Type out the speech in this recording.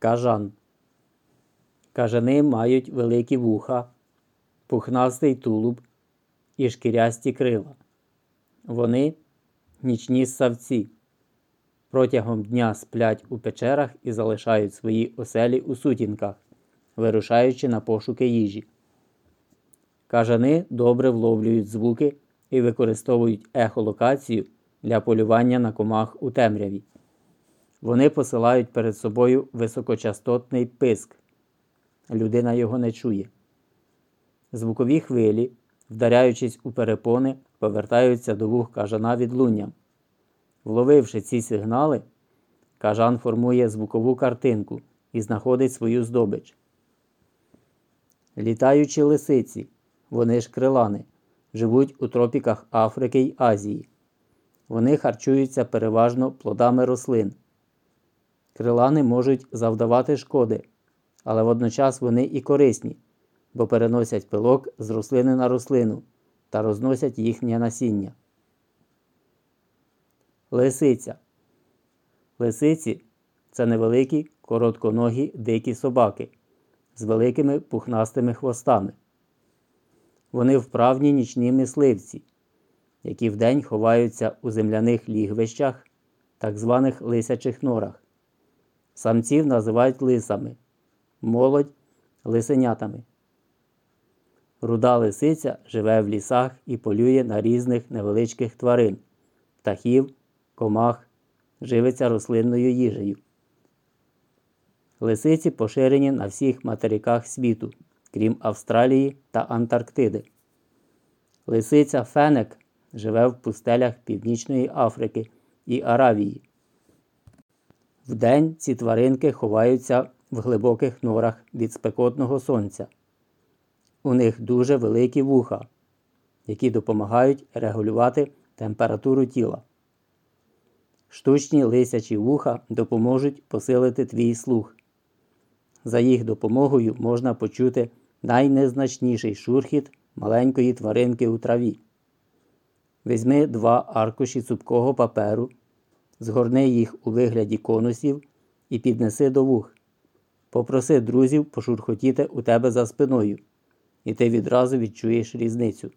Кажан. Кажани мають великі вуха, пухнастий тулуб і шкірясті крила. Вони нічні ссавці. Протягом дня сплять у печерах і залишають свої оселі у сутінках, вирушаючи на пошуки їжі. Кажани добре вловлюють звуки і використовують ехолокацію для полювання на комах у темряві. Вони посилають перед собою високочастотний писк. Людина його не чує. Звукові хвилі, вдаряючись у перепони, повертаються до вух кажана відлунням. Вловивши ці сигнали, кажан формує звукову картинку і знаходить свою здобич. Літаючі лисиці, вони ж крилани, живуть у тропіках Африки й Азії. Вони харчуються переважно плодами рослин. Крилани можуть завдавати шкоди, але водночас вони і корисні, бо переносять пилок з рослини на рослину та розносять їхнє насіння. Лисиця. Лисиці це невеликі коротконогі дикі собаки з великими пухнастими хвостами. Вони вправні нічні мисливці, які вдень ховаються у земляних лігвищах, так званих лисячих норах. Самців називають лисами, молодь лисенятами. Руда лисиця живе в лісах і полює на різних невеличких тварин, птахів, комах, живиться рослинною їжею. Лисиці поширені на всіх материках світу, крім Австралії та Антарктиди. Лисиця Фенек живе в пустелях Північної Африки і Аравії. Вдень ці тваринки ховаються в глибоких норах від спекотного сонця. У них дуже великі вуха, які допомагають регулювати температуру тіла. Штучні лисячі вуха допоможуть посилити твій слух. За їх допомогою можна почути найнезначніший шурхіт маленької тваринки у траві. Візьми два аркуші цупкого паперу, згорни їх у вигляді конусів і піднеси до вух. Попроси друзів пошурхотіти у тебе за спиною, і ти відразу відчуєш різницю.